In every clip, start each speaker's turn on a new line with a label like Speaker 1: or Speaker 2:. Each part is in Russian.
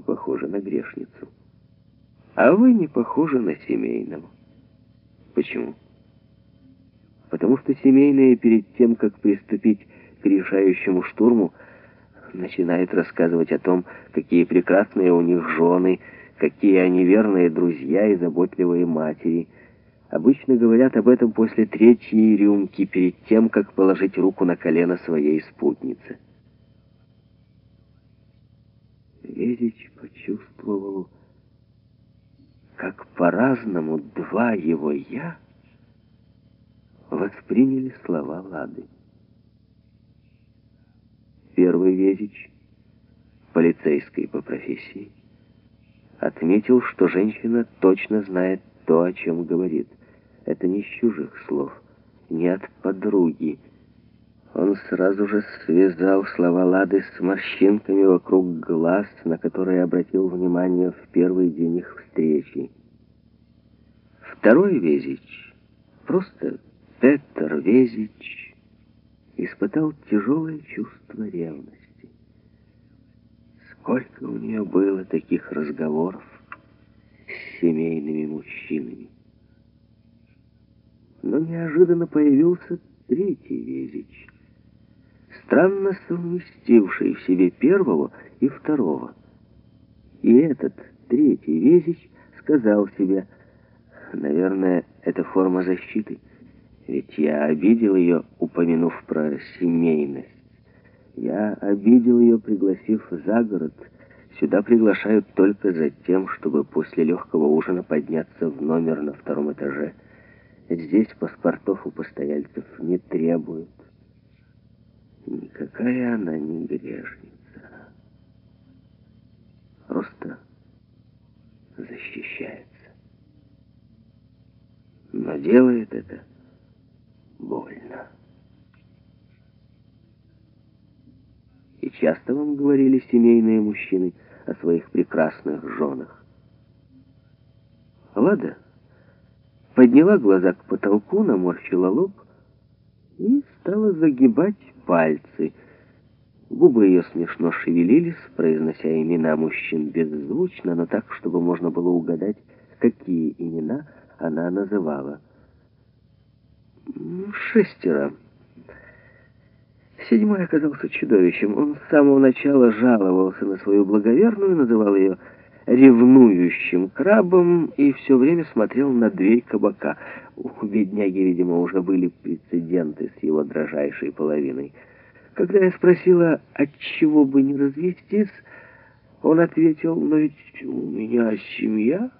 Speaker 1: не похожа на грешницу. А вы не похожи на семейного. Почему? Потому что семейные перед тем, как приступить к решающему штурму, начинает рассказывать о том, какие прекрасные у них жены, какие они верные друзья и заботливые матери. Обычно говорят об этом после третьей рюмки, перед тем, как положить руку на колено своей спутнице. Ведич почувствовал, как по-разному два его «я» восприняли слова Лады. Первый Везич, полицейский по профессии, отметил, что женщина точно знает то, о чем говорит. Это не с чужих слов, не от подруги. Он сразу же связал слова Лады с морщинками вокруг глаз, на которые обратил внимание в первый день их встречи. Второй Везич, просто Петр Везич, испытал тяжелое чувство ревности. Сколько у нее было таких разговоров с семейными мужчинами. Но неожиданно появился третий Везич, странно совместивший в себе первого и второго. И этот третий Везич сказал себе, наверное, это форма защиты, ведь я обидел ее, упомянув про семейность. Я обидел ее, пригласив за город. Сюда приглашают только за тем, чтобы после легкого ужина подняться в номер на втором этаже. Здесь паспортов у постояльцев не требуют. Никакая она не грешница. Просто защищается. Но делает это больно. И часто вам говорили семейные мужчины о своих прекрасных женах. Лада подняла глаза к потолку, наморщила лоб и стала загибать пальцы. Губы ее смешно шевелились, произнося имена мужчин беззвучно, но так, чтобы можно было угадать, какие имена она называла. «Шестеро». Седьмой оказался чудовищем. Он с самого начала жаловался на свою благоверную, называл ее ревнующим крабом и все время смотрел на дверь кабака. У бедняги, видимо, уже были прецеденты с его дрожайшей половиной. Когда я спросила, от чего бы не развестись, он ответил, но ведь у меня семья.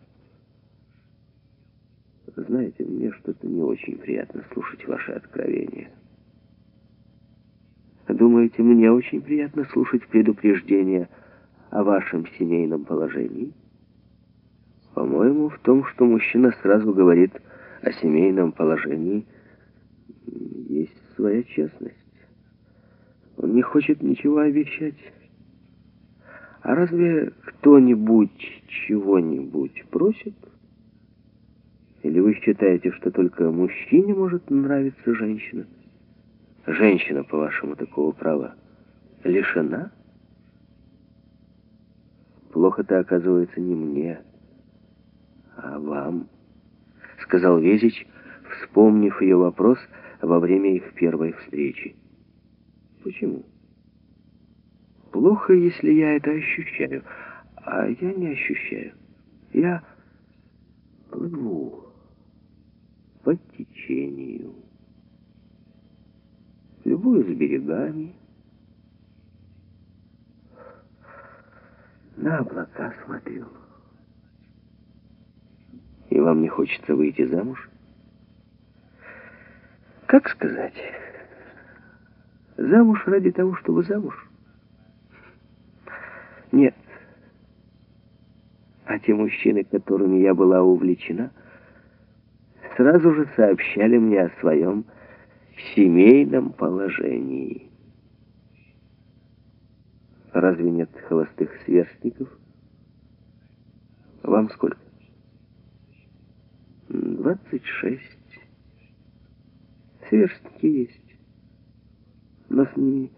Speaker 1: Знаете, мне что-то не очень приятно слушать ваши откровения. Думаете, мне очень приятно слушать предупреждения о вашем семейном положении? По-моему, в том, что мужчина сразу говорит о семейном положении, есть своя честность. Он не хочет ничего обещать. А разве кто-нибудь чего-нибудь просит? Или вы считаете, что только мужчине может нравиться женщина? Женщина, по-вашему, такого права лишена? Плохо-то, оказывается, не мне, а вам, сказал Везич, вспомнив ее вопрос во время их первой встречи. Почему? Плохо, если я это ощущаю, а я не ощущаю. Я плыву по течению любую с берегами. На облака смотрю. И вам не хочется выйти замуж? Как сказать? Замуж ради того, чтобы замуж? Нет. А те мужчины, которыми я была увлечена, сразу же сообщали мне о своем семейном положении. Разве нет холостых сверстников? Вам сколько? Двадцать шесть. Сверстники есть. Но с ними